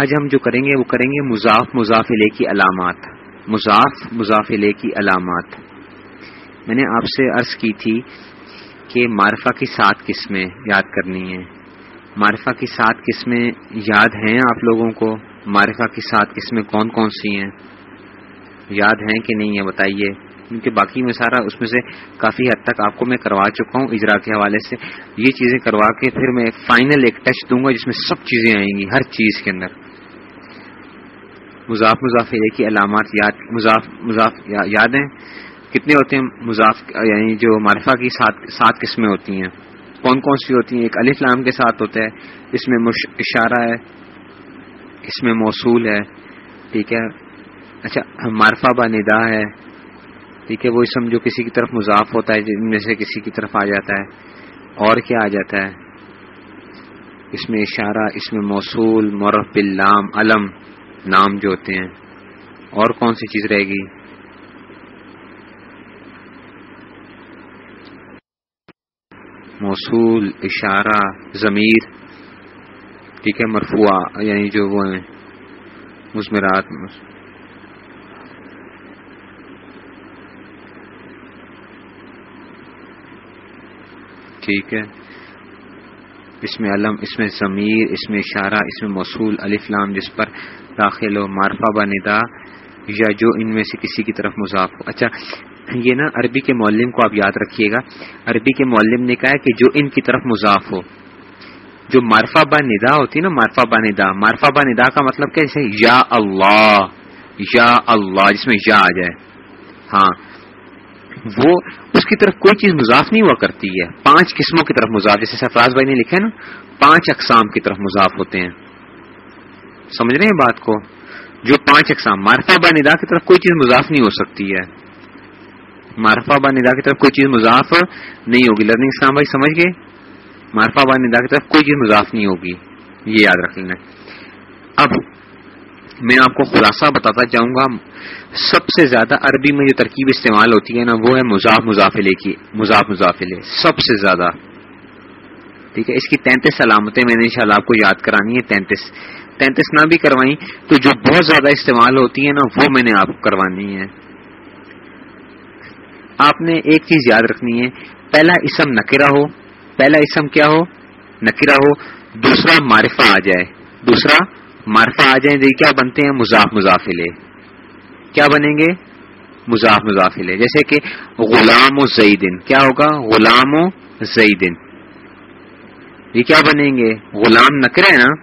آج ہم جو کریں گے وہ کریں گے مضاف مضافلے کی علامات۔ مضاف مضافلے کی علامات۔ میں نے آپ سے عرض کی تھی کہ معرفہ کی سات قسمیں یاد کرنی ہیں۔ معرفہ کی سات قسمیں یاد ہیں آپ لوگوں کو؟ معرفہ کی سات قسمیں کون کون سی ہیں؟ یاد ہیں کہ نہیں ہے بتائیے؟ کیونکہ باقی میں سارا اس میں سے کافی حد تک آپ کو میں کروا چکا ہوں اجرا کے حوالے سے۔ یہ چیزیں کروا کے پھر میں فائنل ایک ٹچ دوں گا جس میں سب چیزیں آئیں گی، ہر چیز کے اندر۔ مضاف مضافرے کی علامات یاد مضاف مضاف یاد ہیں؟ کتنے ہوتے ہیں مضاف یعنی جو معرفہ کی سات سات قسمیں ہوتی ہیں؟ کون کون سی ہوتی ہیں؟ ایک علی فلام کے ساتھ ہوتا ہے، اس میں اشارہ ہے، اس میں موصول ہے، ٹھیک ہے؟ اچھا معرفہ با ندا ہے، ٹھیک ہے؟ وہ اسم جو کسی کی طرف مضاف ہوتا ہے، جن میں سے کسی کی طرف آ جاتا ہے، اور کیا آ جاتا ہے؟ اس میں اشارہ، اس میں موصول مورف باللام، علم۔ نام جو ہوتے ہیں، اور کون سی چیز رہے گی؟ موصول، اشارہ، ضمیر، ٹھیک ہے مرفوع یعنی جو وہ ہیں مزمرات ٹھیک ہے۔ اس میں علم، اس میں ضمیر، اس میں اشارہ، اس میں موصول الفلام جس پر داخل ہو مارفا بندا یا جو ان میں سے کسی کی طرف مضاف ہو۔ اچھا یہ نا عربی کے معلم کو آپ یاد رکھیے گا۔ عربی کے معلم نے کہا ہے کہ جو ان کی طرف مضاف ہو، جو مارفا با ندا ہوتی نا مارفا با ندا مارفا با ندا کا مطلب کیسے یا اللہ یا اللہ، جس میں یا آ جائے۔ ہاں وہ اس کی طرف کوئی چیز مضاف نہیں ہوا کرتی ہے۔ پانچ قسموں کی طرف مضاف، جیسے سفراز بھائی نے لکھا نا، پانچ اقسام کی طرف مضاف ہوتے ہیں۔ سمجھ رہے ہیں بات کو؟ جو پانچ اقسام مارفا با ندا کی طرف کوئی چیز مضاف نہیں ہو سکتی ہے۔ مارفا با ندا کی طرف کوئی چیز مضاف نہیں ہوگی۔ لرننگ اسلام بھائی، سمجھ گئے؟ مارفا با ندا کی طرف کوئی چیز مضاف نہیں ہوگی۔ یہ یاد رکھ لینا۔ اب میں آپ کو خلاصہ بتاتا جاؤں گا، سب سے زیادہ عربی میں جو ترکیب استعمال ہوتی ہے نا، وہ ہے مضاف مضافلے کی، مضاف مضافلے، سب سے زیادہ۔ ٹھیک ہے، اس کی تینتیس علامتیں میں نے ان آپ کو یاد کرانی ہے، تینتیس۔ تینتیس نہ بھی کروائی تو جو بہت زیادہ استعمال ہوتی ہے نا، وہ میں نے آپ کو کروانی ہے۔ آپ نے ایک چیز یاد رکھنی ہے، پہلا اسم نکرا ہو۔ پہلا اسم کیا ہو؟ نکرا ہو۔ دوسرا معرفہ آ جائے۔ دوسرا معرفہ آ جائیں کیا بنتے ہیں؟ مضاف مضافلے کیا بنیں گے؟ مضاف مضافلے جیسے کہ غلام و زیدن، کیا ہوگا؟ غلام و زیدن۔ یہ کیا بنیں گے؟ غلام نکرا ہے نا؟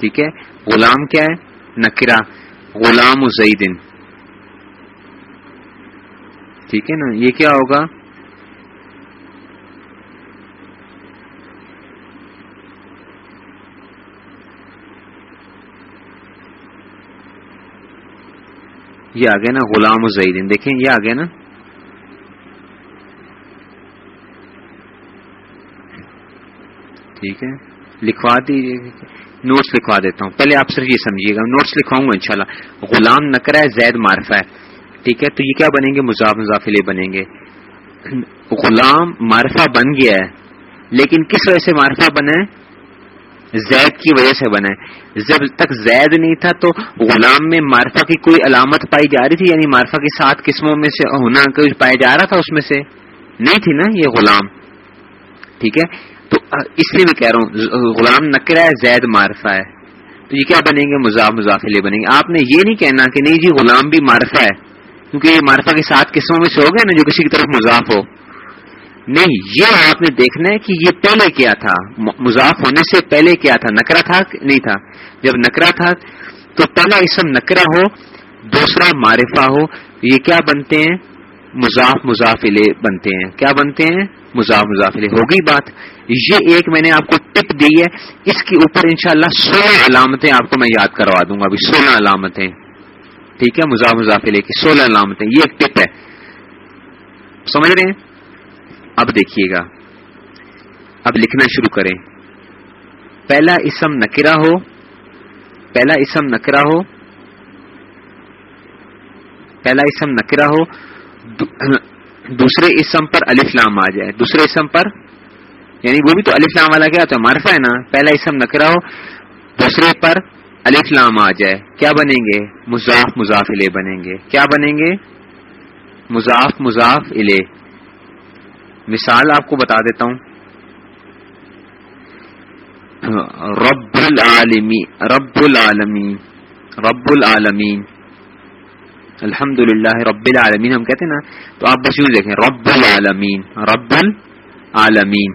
ٹھیک ہے؟ غلام کیا ہے؟ نکرا غلام و زیدن۔ ٹھیک ہے نا؟ یہ کیا ہوگا؟ یہ آ گیا نا غلام زیدین۔ دیکھیں یہ آ گیا نا۔ ٹھیک ہے۔ لکھوا دیجیے نوٹس لکھوا دیتا ہوں۔ پہلے آپ صرف یہ سمجھیے گا۔ نوٹس لکھواؤں گا انشاءاللہ۔ غلام نکرا ہے، زید معرفہ ہے۔ ٹھیک ہے؟ تو یہ کیا بنیں گے؟ مضاف مضافلے بنیں گے۔ غلام معرفہ بن گیا ہے۔ لیکن کس وجہ سے معرفہ بنا ہے؟ زید کی وجہ سے بنا ہے۔ جب تک زید نہیں تھا تو غلام میں مارفا کی کوئی علامت پائی جا رہی تھی؟ یعنی مارفا کی سات قسموں میں سے ہونا کوئی پایا جا رہا تھا اس میں سے؟ نہیں تھی نا یہ غلام۔ ٹھیک ہے؟ تو اس لیے میں کہہ رہا ہوں غلام نکرا ہے، زید مارفا ہے۔ تو یہ کیا بنیں گے؟ مضاف مضافلے بنیں گے۔ آپ نے یہ نہیں کہنا کہ نہیں جی غلام بھی مارفا ہے۔ کیونکہ یہ مارفا کی سات قسموں میں سے ہو گئے نا، جو کسی کی طرف مضاف ہو۔ نہیں، یہ آپ نے دیکھنا ہے کہ یہ پہلے کیا تھا؟ مضاف ہونے سے پہلے کیا تھا؟ نکرا تھا نہیں تھا؟ جب نکرا تھا تو پہلا اسم نکرا ہو، دوسرا معرفہ ہو، یہ کیا بنتے ہیں؟ مضاف مضافلے بنتے ہیں۔ کیا بنتے ہیں؟ مضاف مضافلے ہوگی بات۔ یہ ایک میں نے آپ کو ٹپ دی ہے، اس کے اوپر انشاءاللہ سولہ علامتیں آپ کو میں یاد کروا دوں گا۔ ابھی سولہ علامتیں۔ ٹھیک ہے؟ مضاف مضافلے کی سولہ علامتیں۔ یہ ایک ٹپ ہے۔ سمجھ رہے ہیں؟ اب دیکھیے گا۔ اب لکھنا شروع کریں۔ پہلا اسم نکرا ہو۔ پہلا اسم نکرا ہو۔ پہلا اسم نکرا ہو۔ دوسرے اسم پر الفلام آ جائے۔ دوسرے اسم پر یعنی وہ بھی تو الفلام والا کیا ہوتا ہے معرفہ ہے نا؟ پہلا اسم نکرا ہو۔ دوسرے پر الفلام آ جائے۔ کیا بنیں گے؟ مضاف مضاف الے بنیں گے۔ کیا بنیں گے؟ مضاف مضاف الے مثال آپ کو بتا دیتا ہوں۔ رب العالمی رب العالمین رب العالمین الحمد للہ رب العالمین ہم کہتے ہیں نا، تو آپ بس یوں دیکھیں رب العالمین رب العالمین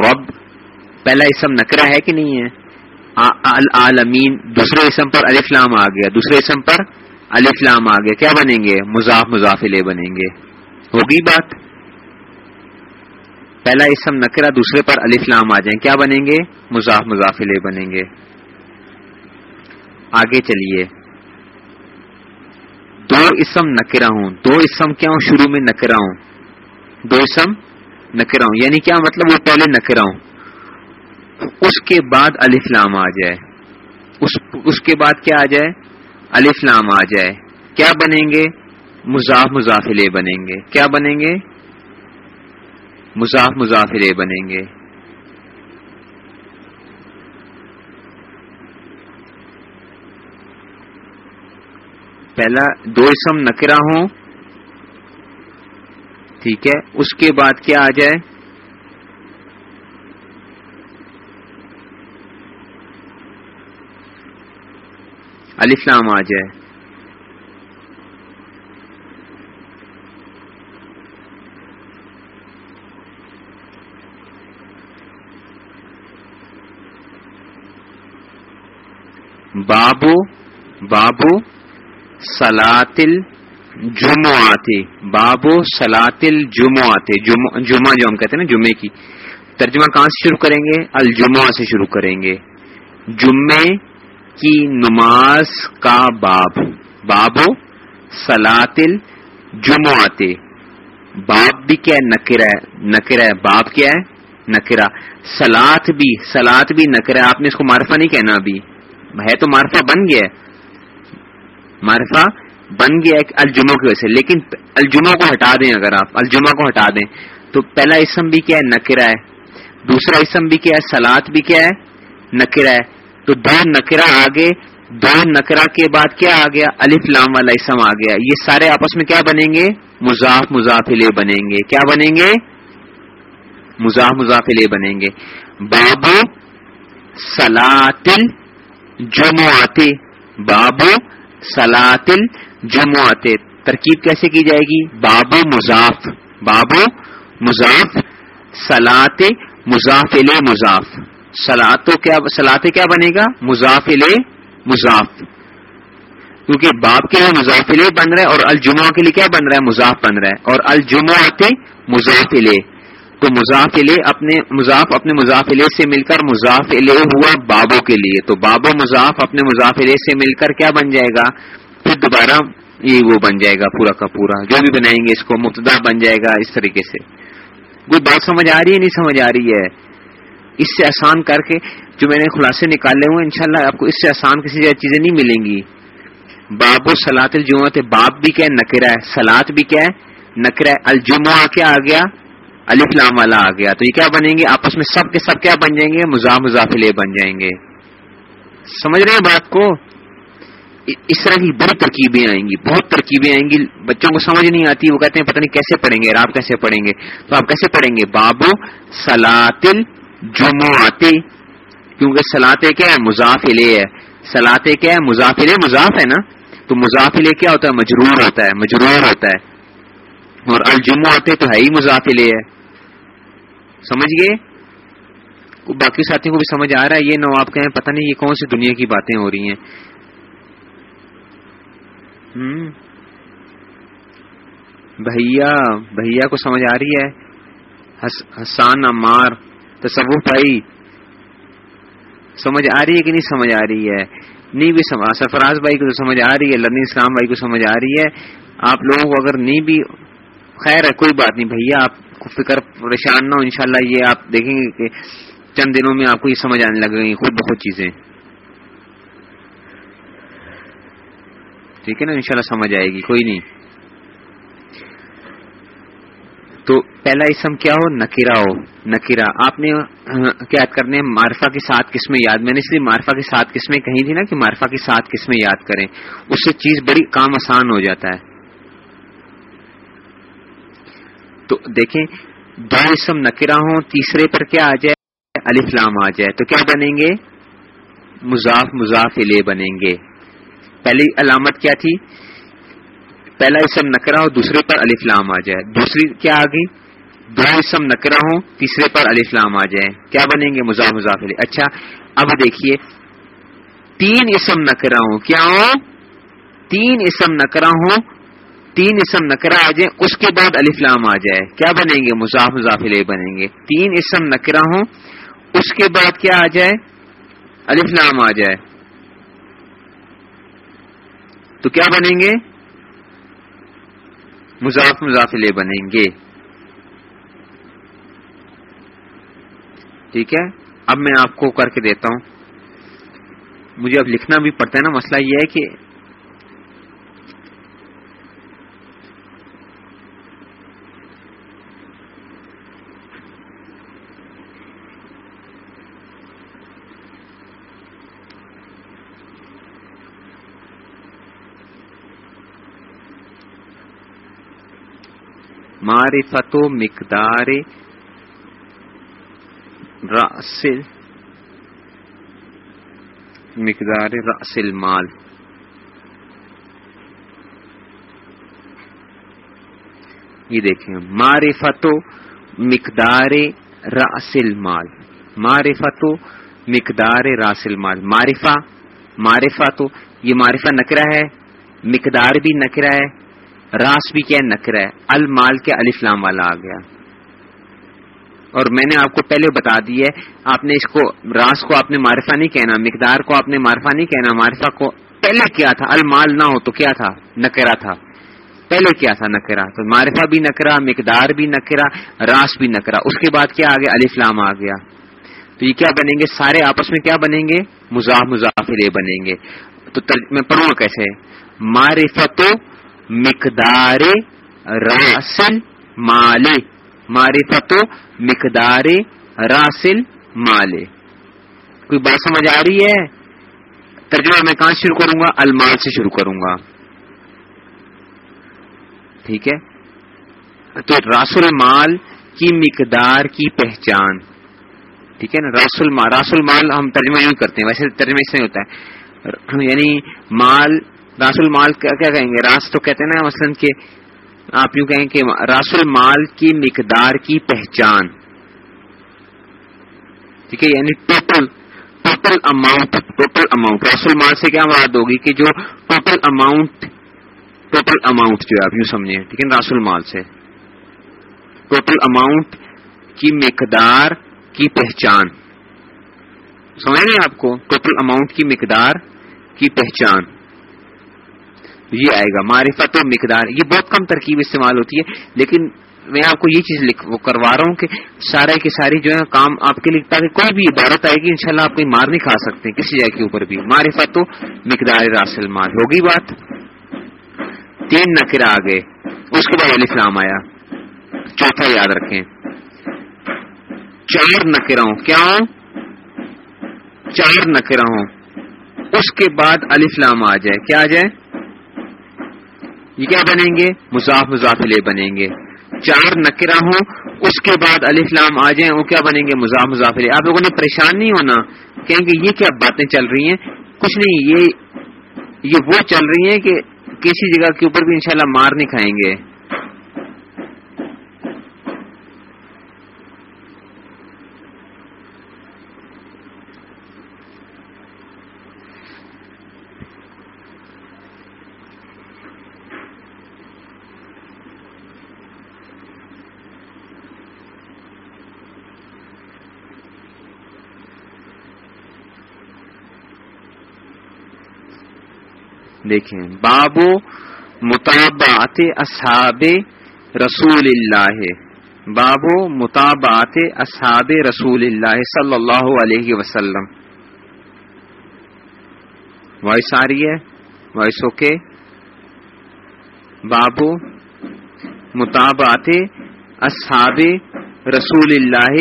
رب پہلا اسم نکرا ہے کہ نہیں ہے؟ العالمین، دوسرے اسم پر الفلام آ گیا، دوسرے اسم پر الفلام آ گیا، کیا بنیں گے؟ مضاف مضافلے بنیں گے۔ ہوگی بات؟ پہلا اسم نکرا دوسرے پر الفلام آ جائیں۔ کیا بنیں گے؟ مضاف مضافلے بنیں گے۔ آگے چلیے۔ دو اسم نکرا ہوں۔ دو اسم کیا ہوں؟ شروع میں نکرا ہوں۔ دو اسم نکرا ہوں۔ یعنی کیا مطلب؟ وہ پہلے نکرا ہوں۔ اس کے بعد الفلام آ جائے۔ اس اس کے بعد کیا آ جائے؟ الفلام آ جائے۔ کیا بنیں گے؟ مضاف مضافلے بنیں گے۔ کیا بنیں گے؟ مضاف مضافلے بنیں گے۔ پہلا دو اسم نکرا ہوں۔ ٹھیک ہے، اس کے بعد کیا آ جائے؟ الفلام آ جائے۔ بابو بابو سلاطل جمعاتے بابو سلاطل جمعاتے جمعہ جو ہم کہتے ہیں نا، جمعے کی۔ ترجمہ کہاں سے شروع کریں گے؟ الجمعہ سے شروع کریں گے۔ جمعے کی نماز کا باب۔ بابو سلاطل جمعاتے باب بھی کیا ہے؟ نکرا ہے۔ نکرا ہے۔ باب کیا ہے؟ نکرا سلاد بھی سلاد بھی نکرا ہے۔ آپ نے اس کو معرفہ نہیں کہنا ابھی۔ ہے تو معرفہ بن گیا ہے۔ معرفہ بن گیا ایک الجموں کی وجہ سے۔ لیکن الجموں کو ہٹا دیں اگر آپ۔ الجمہ کو ہٹا دیں۔ تو پہلا اسم بھی کیا ہے؟ نکرا ہے۔ دوسرا اسم بھی کیا ہے؟ سلاد بھی کیا ہے؟ نکرا ہے۔ تو دو نکرا آگے، دو نکرا کے بعد کیا آ گیا؟ الف لام والا اسم آ گیا۔ یہ سارے آپس میں کیا بنیں گے؟ مضاف مضافلے بنیں گے۔ کیا بنیں گے؟ مضاف مضافلے بنیں گے۔ بابو سلاطل جمعاتے بابو سلاطل جمعات ترکیب کیسے کی جائے گی؟ بابو مضاف۔ بابو مضاف۔ سلاط مضافل مضاف۔ سلاط کیا سلاط کیا بنے گا؟ مضافل مضاف۔ کیونکہ باب کے لیے مضافل بن رہا ہے اور الجمعہ کے لیے کیا بن رہا ہے؟ مضاف بن رہا ہے۔ اور الجمعات مضافل۔ تو مضافل اپنے مضاف اپنے مضافلے سے مل کر مضافل ہوا بابوں کے لیے۔ تو بابو مضاف اپنے مضافلے سے مل کر کیا بن جائے گا؟ پھر دوبارہ یہ وہ بن جائے گا پورا کا پورا۔ جو بھی بنائیں گے اس کو مبتدا بن جائے گا اس طریقے سے۔ کوئی بات سمجھ آ رہی ہے؟ نہیں سمجھ آ رہی ہے۔ اس سے آسان کر کے جو میں نے خلاصے نکالے ہوئے انشاءاللہ آپ کو اس سے آسان کسی جگہ چیزیں نہیں ملیں گی۔ باب و سلاط الجمعت باب بھی کیا ہے؟ نکرا ہے۔ سلاد بھی کیا ہے؟ نکرا ہے۔ الجمعہ کیا آ گیا؟ الفلام والا آ گیا۔ تو یہ کیا بنیں گے؟ آپس میں سب کے سب کیا بن جائیں گے؟ مزاح مضافلے بن جائیں گے۔ سمجھ رہے ہیں بات کو؟ اس طرح کی بہت ترکیبیں آئیں گی، بہت ترکیبیں آئیں گی، بچوں کو سمجھ نہیں آتی، وہ کہتے ہیں پتہ نہیں کیسے پڑھیں گے آپ کیسے پڑھیں گے؟ تو آپ کیسے پڑھیں گے؟ بابو سلاطل جمعاتے کیونکہ سلاتے کیا ہے؟ مضافلے ہے۔ سلاتے کیا ہے؟ مضافلے مضاف ہے نا؟ تو مضافلے کیا ہوتا ہے؟ مجرور ہوتا ہے، مجرور ہوتا ہے۔ اور الجمعاتے تو ہے ہی مضافلے ہے سمجھ گئے؟ باقی ساتھیوں کو بھی سمجھ آ رہا ہے، یہ نو آپ کہیں پتہ نہیں یہ کون سی دنیا کی باتیں ہو رہی ہیں۔ بھیا بھیا کو سمجھ آ رہی ہے۔ حسان امار تصوف بھائی۔ سمجھ آ رہی ہے کہ نہیں سمجھ آ رہی ہے؟ نہیں بھی سرفراز بھائی کو تو سمجھ آ رہی ہے، لرننگ اسلام بھائی کو سمجھ آ رہی ہے۔ آپ لوگوں کو اگر نہیں بھی، خیر ہے، کوئی بات نہیں بھیا، آپ فکر پریشان نہ ہو، انشاءاللہ یہ آپ دیکھیں گے کہ چند دنوں میں آپ کو یہ سمجھ آنے لگے گی، خود بہت چیزیں۔ ٹھیک ہے نا؟ انشاءاللہ سمجھ آئے گی، کوئی نہیں۔ تو پہلا اسم کیا ہو؟ نکیرا ہو۔ نکیرا آپ نے، کیا کرنے مارفا کی سات قسمیں یاد؟ میں نے اس لیے مارفا کی سات قسمیں کہیں تھی نا کہ مارفا کی سات قسمیں یاد کریں۔ اس سے چیز بڑی کام آسان ہو جاتا ہے۔ تو دیکھیں، دو اسم نکرا ہوں، تیسرے پر کیا آ جائے؟ الفلام آ جائے۔ تو کیا بنیں گے؟ مضاف مضاف لے بنیں گے۔ پہلی علامت کیا تھی؟ پہلا اسم نکرا ہو دوسرے پر الفلام آ جائے۔ دوسری کیا آ گئی؟ دو اسم نکرا ہو تیسرے پر الفلام آ جائے۔ کیا بنیں گے؟ مضاف مضاف لے اچھا اب دیکھیے۔ تین اسم نکرا ہوں، کیا ہو تین اسم نکرا ہوں تین اسم نکرا آ جائے، اس کے بعد الفلام آ جائے۔ کیا بنیں گے؟ مضاف مضافلے بنیں گے۔ تین اسم نکرا ہوں، اس کے بعد کیا آ جائے؟ الفلام آ جائے۔ تو کیا بنیں گے؟ مضاف مضافلے بنیں گے۔ ٹھیک ہے؟ اب میں آپ کو کر کے دیتا ہوں۔ مجھے اب لکھنا بھی پڑتا ہے نا، مسئلہ یہ ہے کہ معرفت و مقدار راسل مقدار راسل مال یہ دیکھیں۔ معرفت و مقدار راسل مال معرفت و مقدار راسل مال معرفہ معرفہ تو یہ معرفہ نکرا ہے، مقدار بھی نکرا ہے۔ راس بھی کیا نکرا ہے، المال کے الفلام والا آ گیا۔ اور میں نے آپ کو پہلے بتا دی ہے، آپ نے اس کو، راس کو آپ نے معرفہ نہیں کہنا، مقدار کو آپ نے معرفہ نہیں کہنا، معرفہ کو پہلے کیا تھا، المال نہ ہو تو کیا تھا؟ نکرا تھا۔ پہلے کیا تھا؟ نکرا تو معرفہ بھی نکرا مقدار بھی نکرا راس بھی نکرا اس کے بعد کیا آ گیا؟ الفلام آ گیا۔ تو یہ کیا بنیں گے؟ سارے آپس میں کیا بنیں گے؟ مزاح مضافرے بنیں گے۔ تو میں پڑھوں کیسے؟ معرفت مقدار راسل مالے معرفت و مقدار راسل مالے کوئی بات سمجھ آ رہی ہے؟ ترجمہ میں کہاں شروع کروں گا؟ المال سے شروع کروں گا. ٹھیک ہے؟ تو راس المال کی مقدار کی پہچان. ٹھیک ہے نا؟ راس المال راس المال ہم ترجمہ یوں کرتے ہیں. ویسے ترجمہ اس سے ہوتا ہے. یعنی مال راس المال کیا کہیں گے؟ راس تو کہتے ہیں نا مثلاً کہ آپ یوں کہیں کہ راس المال کی مقدار کی پہچان۔ ٹھیک ہے؟ یعنی total total amount total amount راس المال سے کیا بات ہوگی کہ جو ٹوٹل اماؤنٹ ٹوٹل اماؤنٹ جو ہے، آپ یوں سمجھیں۔ ٹھیک ہے؟ راس المال سے۔ ٹوٹل اماؤنٹ کی مقدار کی پہچان۔ سمجھ گے آپ کو؟ ٹوٹل اماؤنٹ کی مقدار کی پہچان۔ یہ آئے گا، معرفت و مقدار، یہ بہت کم ترکیب استعمال ہوتی ہے، لیکن میں آپ کو یہ چیز وہ کروا رہا ہوں کہ سارے کی ساری جو ہے کام آپ کے لیے، تاکہ کوئی بھی عبارت آئے گی، انشاءاللہ آپ کوئی مار نہیں کھا سکتے، کسی جگہ کے اوپر بھی۔ معرفت و مقدار راسل مال ہوگی بات؟ تین نقر آ گئے۔ اس کے بعد علی فلام آیا۔ چوتھا یاد رکھیں۔ چار نکرا ہوں۔ کیا ہوں؟ چار نکرا ہوں۔ اس کے بعد علی فلام آ جائے۔ کیا آ جائے؟ یہ کیا بنیں گے؟ مضاف مضافلے بنیں گے۔ چار نکرا ہوں، اس کے بعد الفلام آ جائیں، وہ کیا بنیں گے؟ مضاف مضافلے آپ لوگوں نے پریشان نہیں ہونا، کہیں گے یہ کیا باتیں چل رہی ہیں؟ کچھ نہیں، یہ یہ وہ چل رہی ہیں کہ کسی جگہ کے اوپر بھی انشاءاللہ مار نہیں کھائیں گے۔ دیکھیں۔ بابو مطابات اصحاب رسول اللہ بابو مطابات اصحاب رسول اللہ صلی اللہ علیہ وسلم۔ وائس آ رہی ہے؟ وائس اوکے بابو مطابات اصحاب رسول اللہ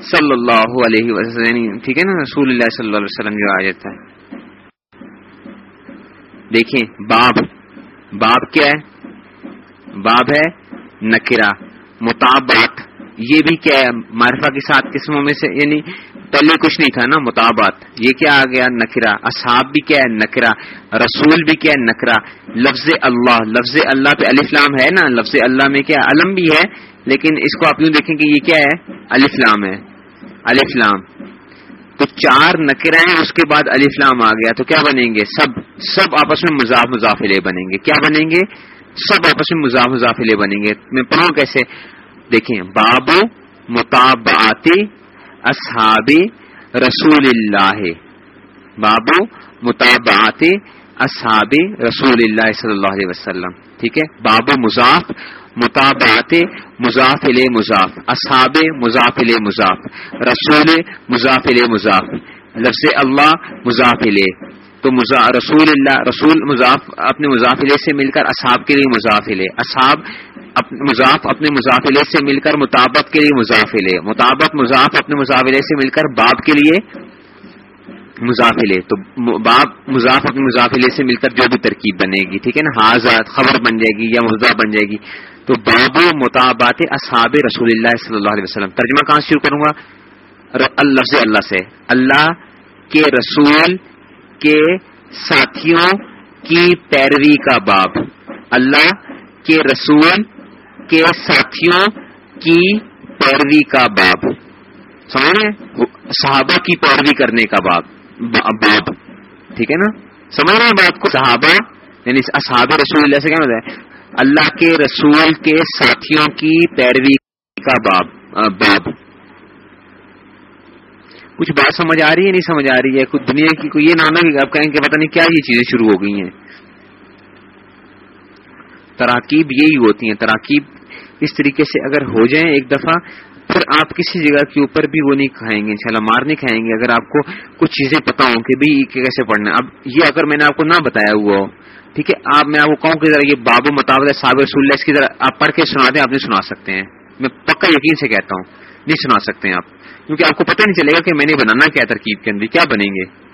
صلی اللہ علیہ وسلم۔ یعنی ٹھیک ہے نا؟ رسول اللہ صلی اللہ علیہ وسلم جو آ جاتا ہے۔ دیکھیں، باب۔ باب کیا ہے؟ باب ہے نکرا مطابات یہ بھی کیا ہے؟ معرفہ کے ساتھ قسموں میں سے یعنی پہلے کچھ نہیں تھا نا مطابات یہ کیا آ گیا؟ نکرا اصحاب بھی کیا ہے؟ نکرا رسول بھی کیا ہے؟ نکرا لفظ اللہ۔ لفظ اللہ پہ الفلام ہے نا؟ لفظ اللہ میں کیا؟ علم بھی ہے، لیکن اس کو آپ یوں دیکھیں کہ یہ کیا ہے؟ الفلام ہے۔ الفلام تو چار نکرا ہیں اس کے بعد الفلام آ گیا، تو کیا بنیں گے؟ سب سب آپس میں مضاف مضافلے بنیں گے۔ کیا بنیں گے؟ سب آپس میں مضاف مضافلے بنیں گے۔ میں پڑھوں کیسے؟ دیکھیں بابو مطابعات اصحاب رسول اللہ۔ بابو مطابعات اصحاب رسول اللہ صلی اللہ علیہ وسلم۔ ٹھیک ہے؟ بابو مضاف مطابعات مضافل مضاف، اصحاب مضافل مضاف، رسول مضافل مضاف، لفظ اللہ مضافل، تو رسول اللہ، رسول مضاف اپنے مضافلے سے مل کر اصحاب کے لیے مضافلے اصحاب مضاف اپنے مضافلے سے مل کر مطابق کے لیے مضافلے مطابق مضاف اپنے مضافلے سے مل کر باب کے لیے مضافلے تو باب مضاف اپنے مضافلے سے مل کر جو بھی ترکیب بنے گی، ٹھیک ہے نا؟ حاضر، خبر بن جائے گی یا مزہ بن جائے گی۔ تو باب و مطابات اصحاب رسول اللہ صلی اللہ علیہ وسلم. ترجمہ کہاں شروع کروں گا؟ اللہ سے اللہ سے. اللہ کے رسول کے ساتھیوں کی پیروی کا باب. اللہ کے رسول کے ساتھیوں کی پیروی کا باب. سمجھ رہے صحابہ کی پیروی کرنے کا باب باب. ٹھیک ہے نا؟ سمجھ رہے ہیں بات کو؟ صحابہ یعنی صحاب رسول اللہ سے کیا مطلب ہے؟ اللہ کے رسول کے ساتھیوں کی پیروی کا باب باب۔ کچھ بات سمجھ آ رہی ہے، نہیں سمجھ آ رہی ہے؟ کچھ دنیا کی کوئی یہ نانا آپ کہیں کہ پتہ نہیں کیا یہ چیزیں شروع ہو گئی ہیں۔ تراکیب یہی ہوتی ہیں۔ تراکیب اس طریقے سے اگر ہو جائیں ایک دفعہ پھر آپ کسی جگہ کے اوپر بھی وہ نہیں کھائیں گے، انشاءاللہ مار نہیں کھائیں گے۔ اگر آپ کو کچھ چیزیں پتا ہوں کہ بھائی کیسے پڑھنا اب یہ اگر میں نے آپ کو نہ بتایا ہوا ہو، ٹھیک ہے؟ آپ میں آپ کو کہوں کہ ذرا یہ باب و مطابق صابر رسول اس کی ذرا آپ پڑھ کے سنا دیں، آپ نہیں سنا سکتے ہیں۔ میں پکا یقین سے کہتا ہوں، نہیں سنا سکتے ہیں آپ۔ کیونکہ آپ کو پتہ نہیں چلے گا کہ میں نے بنانا کیا ترکیب کے اندر، کیا بنیں گے؟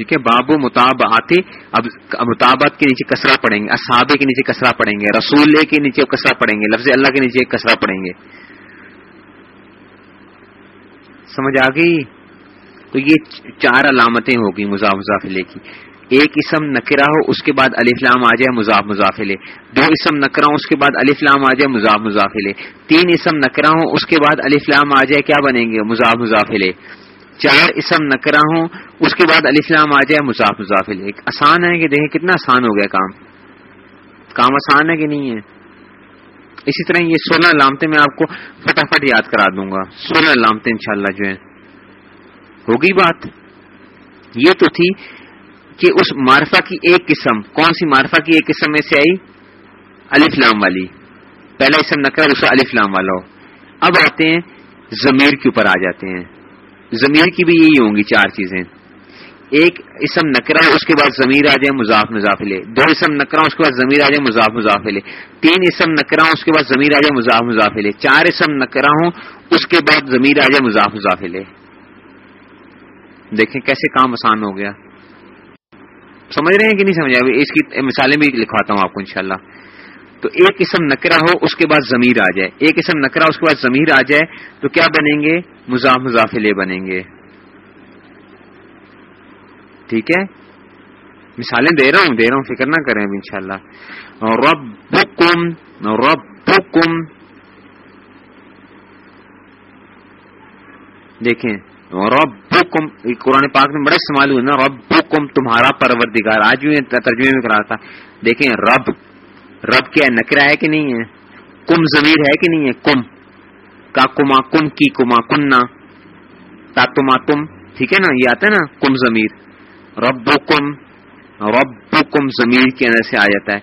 ٹھیک ہے؟ بابو متاب آتے اب مطابق کے نیچے کسرا پڑیں گے اصحابے کے نیچے کسرا پڑیں گے، رسول کے نیچے کسرا پڑیں گے، لفظ اللہ کے نیچے کسرا پڑیں گے۔ سمجھ آ گئی؟ تو یہ چار علامتیں ہوگی مزاح مزافلے کی۔ ایک اسم نکرا ہو، اس کے بعد علی فلام آ جائے مزاح مزافلے دو اسم نکرا ہو اس کے بعد علی فلام آ جائے مزاح مزافلے تین اسم نکرا ہو اس کے بعد علی فلام آ جائے، کیا بنیں گے؟ مزاح مزافلے چار اسم نکرا ہوں، اس کے بعد علی اسلام آ جائے، مضاف مضافل ایک آسان ہے کہ دیکھیں کتنا آسان ہو گیا کام۔ کام آسان ہے کہ نہیں ہے؟ اسی طرح یہ سولہ علامتیں میں آپ کو فٹافٹ یاد کرا دوں گا۔ سولہ علامتیں انشاءاللہ جو ہیں، ہوگی بات۔ یہ تو تھی کہ اس معرفہ کی ایک قسم، کون سی معرفہ کی ایک قسم میں سے آئی؟ علی فلام والی۔ پہلا اسم نکرا دوسرا علی فلام والا ہو۔ اب آتے ہیں، ضمیر کے اوپر آ جاتے ہیں۔ ضمیر کی بھی یہی ہوں گی چار چیزیں۔ ایک اسم نکرا اس کے بعد ضمیر آ جائے، مضاف مضافلے دو اسم نکرا اس کے بعد ضمیر آ جائے، مضاف مضافلے تین اسم نکرا اس کے بعد ضمیر آ جائے، مضاف مضافلے چار اسم نکرا ہوں، اس کے بعد ضمیر آ جائے، مضاف مضافلے دیکھیں کیسے کام آسان ہو گیا۔ سمجھ رہے ہیں کہ نہیں سمجھ اس کی مثالیں بھی لکھواتا ہوں آپ کو انشاءاللہ۔ تو ایک قسم نکرا ہو، اس کے بعد ضمیر آ جائے۔ ایک قسم نکرا اس کے بعد ضمیر آ جائے، تو کیا بنیں گے؟ مزاح مضافلے بنیں گے۔ ٹھیک ہے؟ مثالیں دے رہا ہوں، دے رہا ہوں، فکر نہ کریں اب ان شاء اللہ رب رب دیکھیں رب قرآن پاک میں بڑا استعمال ہوا نا رب تمہارا پروردگار۔ آج بھی ترجمے میں کرا تھا۔ دیکھیں، رب رب کیا ہے نکرا ہے کہ نہیں ہے؟ کم ضمیر ہے کہ نہیں ہے؟ کم۔ کا کما کم، کی کما کننا۔ تا تما تم۔ ٹھیک ہے نا؟ یہ آتا ہے نا، کم ضمیر رب کم رب کم ضمیر کے اندر سے آ جاتا ہے۔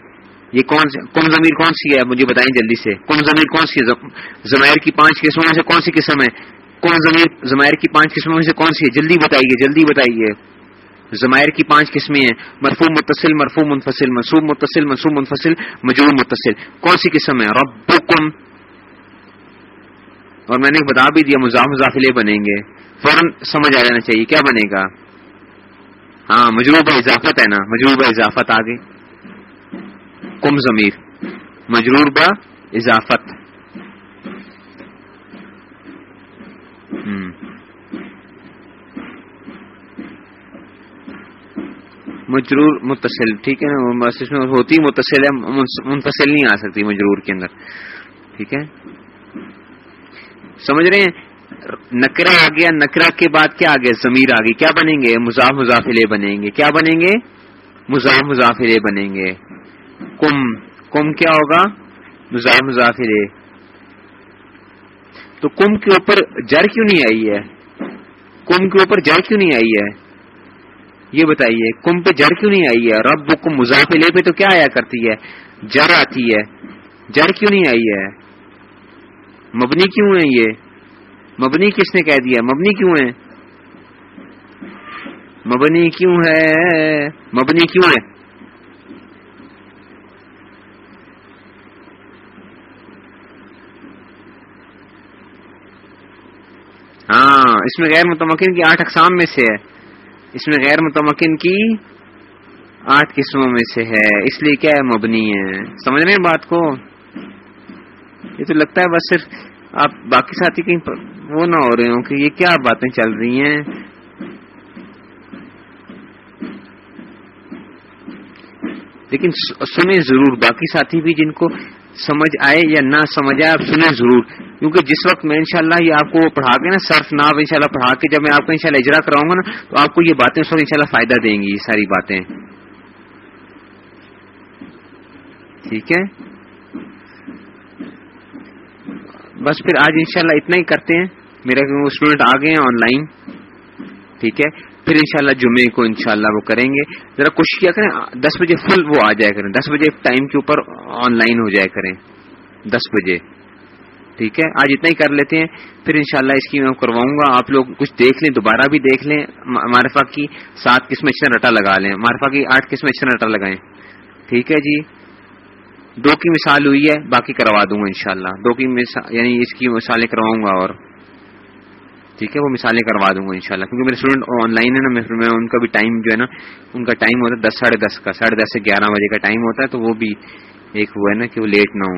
یہ کون سی کم ضمیر کون سی ہے؟ مجھے بتائیں جلدی سے۔ کم ضمیر کون سی ہے؟ زمیر کی پانچ قسموں میں سے کون سی قسم ہے؟ کون ضمیر زمیر کی پانچ قسموں میں سے کون سی ہے؟ جلدی بتائیے جلدی بتائیے۔ زمائر کی پانچ قسمیں ہیں مرفو متصل مرفو منفصل، منصوب، متصل، منصوب، منفصل، مجرور، متصل۔ کون سی قسم ہے؟ رب اور میں نے بتا بھی دیا مزاح مزافلے بنیں گے۔ فوراً سمجھ آ جانا چاہیے، کیا بنے گا؟ ہاں مجروب اضافت ہے نا مجروب اضافت آگے۔ کم ضمیر۔ مجرور با اضافت۔ مجرور متصل، ٹھیک ہے نا؟ اس میں ہوتی متصل ہے، منفصل نہیں آ سکتی مجرور کے اندر، ٹھیک ہے؟ سمجھ رہے ہیں؟ نکرا آ گیا نکرا کے بعد کیا آ گیا زمیر آ گئی کیا بنیں گے؟ مزاح مزافلے بنیں گے، کیا بنیں گے؟ مزاح مزافلے بنیں گے۔ کم کم کیا ہوگا؟ مزاح مزافلے تو کم کے اوپر جڑ کیوں نہیں آئی ہے؟ کم کے اوپر جڑ کیوں نہیں آئی ہے؟ یہ بتائیے، کم پہ جڑ کیوں نہیں آئی ہے؟ رب کم مزافلے پہ تو کیا آیا کرتی ہے؟ جڑ آتی ہے۔ جڑ کیوں نہیں آئی ہے؟ مبنی کیوں ہے یہ؟ مبنی کس نے کہہ دیا؟ مبنی کیوں ہے؟ مبنی کیوں ہے؟ مبنی کیوں ہے؟ ہاں اس میں غیر متمکن کی آٹھ اقسام میں سے ہے۔ اس میں غیر متمکن کی آٹھ قسموں میں سے ہے۔ اس لیے کیا ہے مبنی ہے؟ سمجھ رہے ہیں بات کو؟ یہ تو لگتا ہے بس صرف آپ باقی ساتھی کہیں وہ نہ ہو رہے ہوں کہ یہ کیا باتیں چل رہی ہیں۔ لیکن سنیں ضرور، باقی ساتھی بھی جن کو سمجھ آئے یا نہ سمجھ آئے، آپ سنیں ضرور۔ کیونکہ جس وقت میں انشاءاللہ یہ آپ کو پڑھا کے نا، صرف ناف ان پڑھا کے جب میں آپ کو انشاءاللہ اجرا کراؤں گا نا، تو آپ کو یہ باتیں اس وقت انشاءاللہ فائدہ دیں گی، یہ ساری باتیں۔ ٹھیک ہے؟ بس پھر آج انشاءاللہ اتنا ہی کرتے ہیں۔ میرے اسٹوڈنٹ آ گئے ہیں آن لائن۔ ٹھیک ہے؟ پھر انشاءاللہ جمعے کو انشاءاللہ وہ کریں گے۔ ذرا کوشش کیا کریں، دس بجے فل وہ آ جائے کریں۔ دس بجے ٹائم کے اوپر آن لائن ہو جائے کریں۔ دس بجے۔ ٹھیک ہے؟ آج اتنا ہی کر لیتے ہیں۔ پھر انشاءاللہ اس کی میں کرواؤں گا۔ آپ لوگ کچھ دیکھ لیں، دوبارہ بھی دیکھ لیں۔ مارفا کی سات قسم اچھا رٹا لگا لیں۔ مارفا کی آٹھ قسم اچھا رٹا لگائیں۔ ٹھیک ہے جی؟ دو کی مثال ہوئی ہے، باقی کروا دوں گا انشاءاللہ۔ دو کی مثال یعنی اس کی مثالیں کرواؤں گا اور ٹھیک ہے، وہ مثالیں کروا دوں گا ان شاء اللہ کیونکہ میرے اسٹوڈنٹ آن لائن ہے نا، میں ان کا بھی ٹائم جو ہے نا، ان کا ٹائم ہوتا ہے دس، ساڑھے دس کا، ساڑھے دس سے گیارہ بجے کا ٹائم ہوتا ہے، تو وہ بھی ایک وہ ہے نا کہ وہ لیٹ نہ ہو